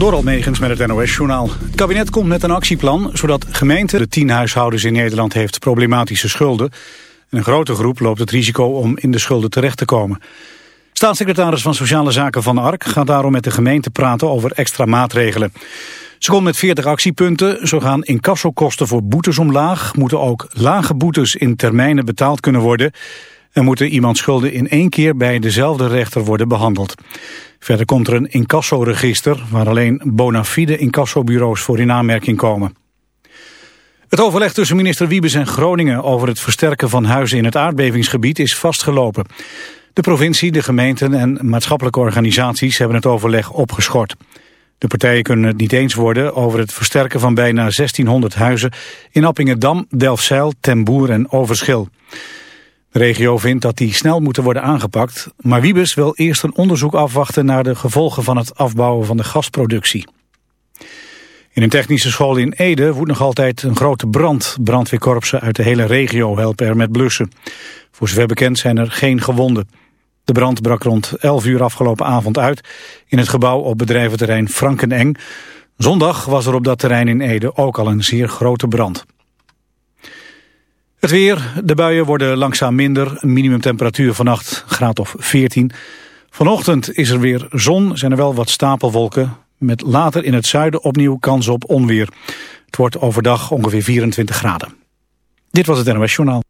Door Megens met het NOS-journaal. Het kabinet komt met een actieplan zodat gemeenten... de tien huishoudens in Nederland heeft problematische schulden. En een grote groep loopt het risico om in de schulden terecht te komen. Staatssecretaris van Sociale Zaken Van Ark gaat daarom met de gemeente praten over extra maatregelen. Ze komt met 40 actiepunten. Zo gaan incassokosten voor boetes omlaag. Moeten ook lage boetes in termijnen betaald kunnen worden. En moeten iemand schulden in één keer bij dezelfde rechter worden behandeld. Verder komt er een incassoregister waar alleen bona fide incassobureaus voor in aanmerking komen. Het overleg tussen minister Wiebes en Groningen over het versterken van huizen in het aardbevingsgebied is vastgelopen. De provincie, de gemeenten en maatschappelijke organisaties hebben het overleg opgeschort. De partijen kunnen het niet eens worden over het versterken van bijna 1600 huizen in Appingedam, Delfzijl, Ten Boer en Overschil. De regio vindt dat die snel moeten worden aangepakt, maar Wiebes wil eerst een onderzoek afwachten naar de gevolgen van het afbouwen van de gasproductie. In een technische school in Ede woedt nog altijd een grote brand. Brandweerkorpsen uit de hele regio helpen er met blussen. Voor zover bekend zijn er geen gewonden. De brand brak rond 11 uur afgelopen avond uit in het gebouw op bedrijventerrein Frankeneng. Zondag was er op dat terrein in Ede ook al een zeer grote brand. Het weer, de buien worden langzaam minder. Minimumtemperatuur vannacht graad of 14. Vanochtend is er weer zon, zijn er wel wat stapelwolken. Met later in het zuiden opnieuw kans op onweer. Het wordt overdag ongeveer 24 graden. Dit was het NOS Journaal.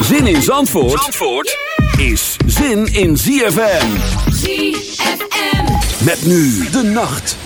Zin in Zandvoort, Zandvoort is zin in ZFM. ZFM. Met nu de nacht.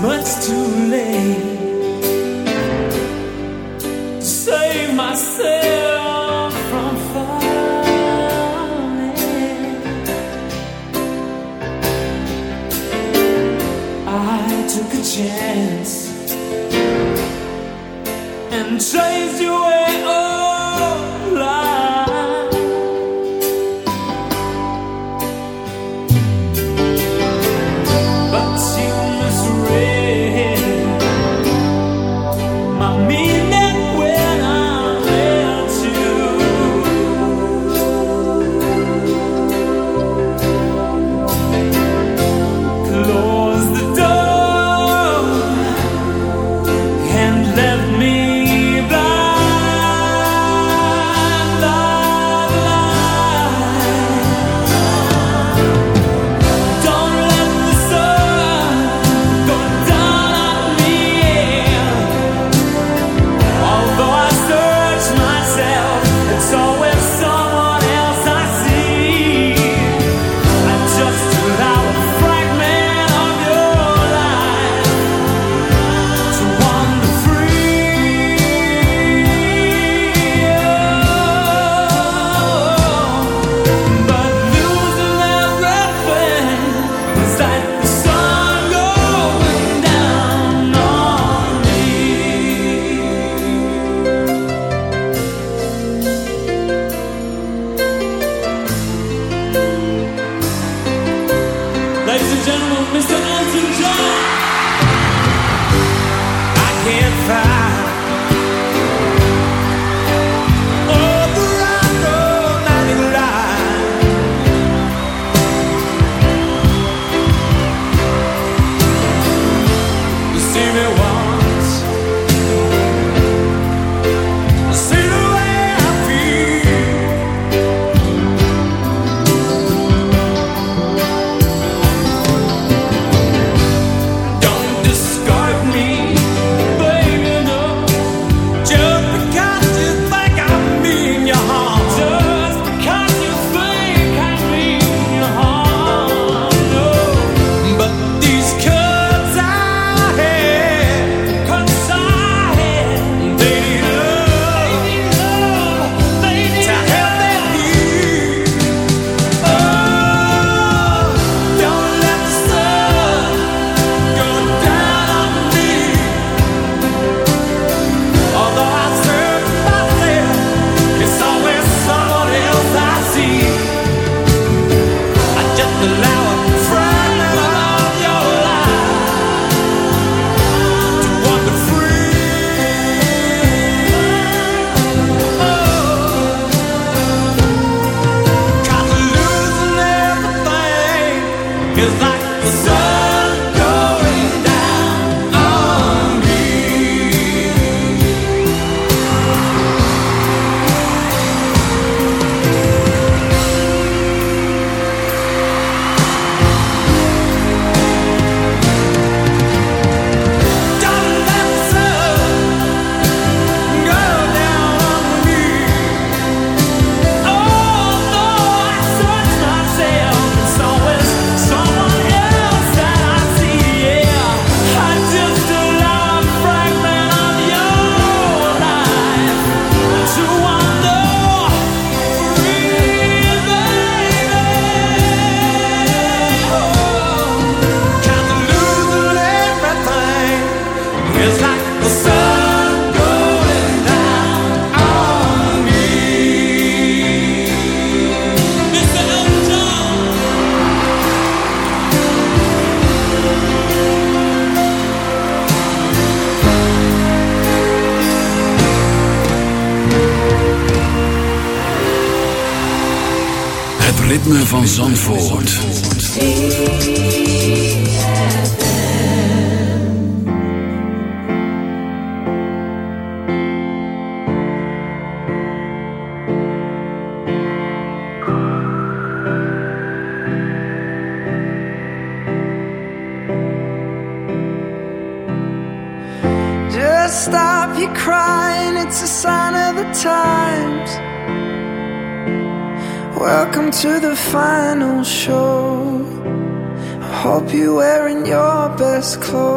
myself from Zandvoort. Hope you're wearing your best clothes.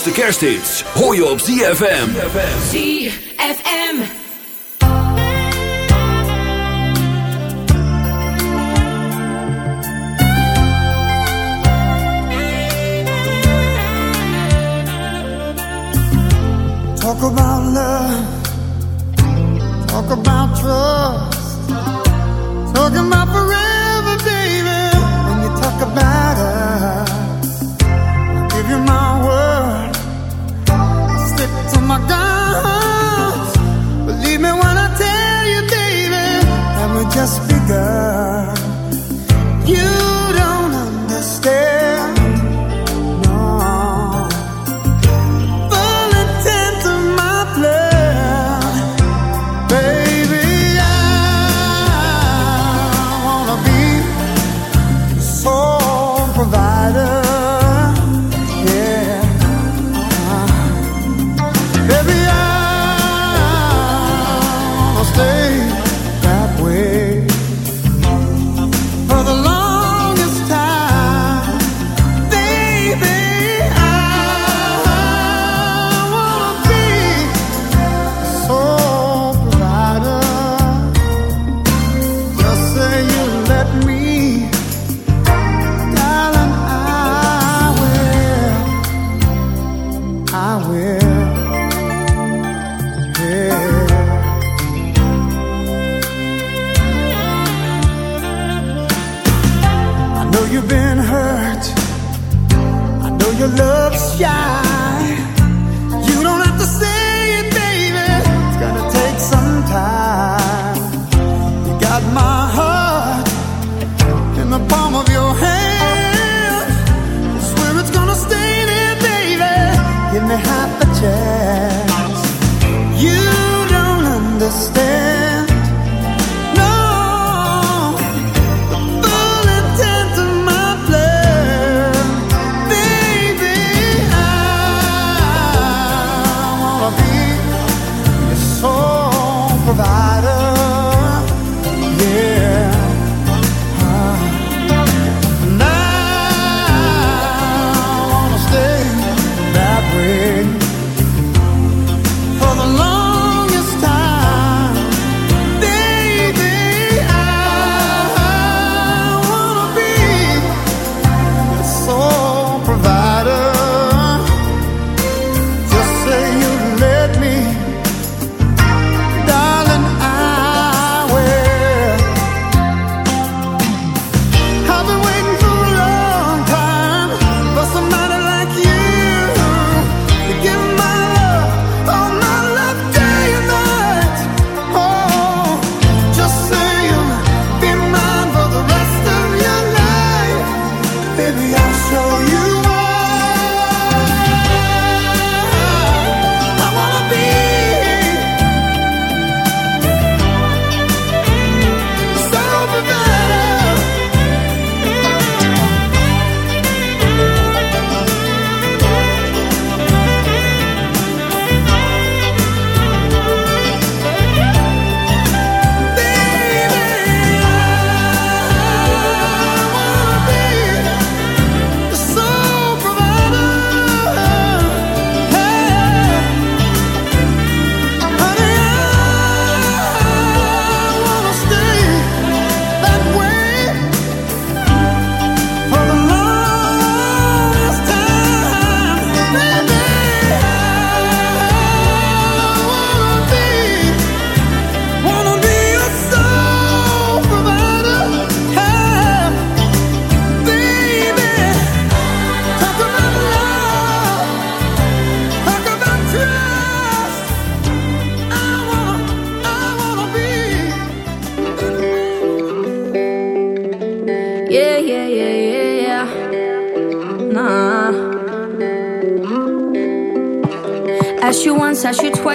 Grootste hoor je op ZFM. ZFM. survive.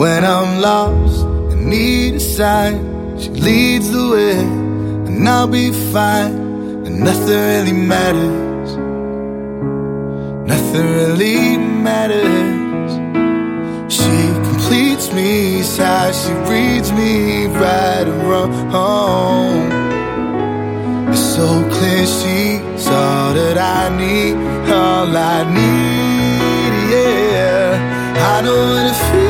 When I'm lost and need a sign, she leads the way, and I'll be fine. And nothing really matters. Nothing really matters. She completes me, sighs, she reads me right and wrong. It's so clear she's all that I need, all I need, yeah. I know what it feels.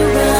Just around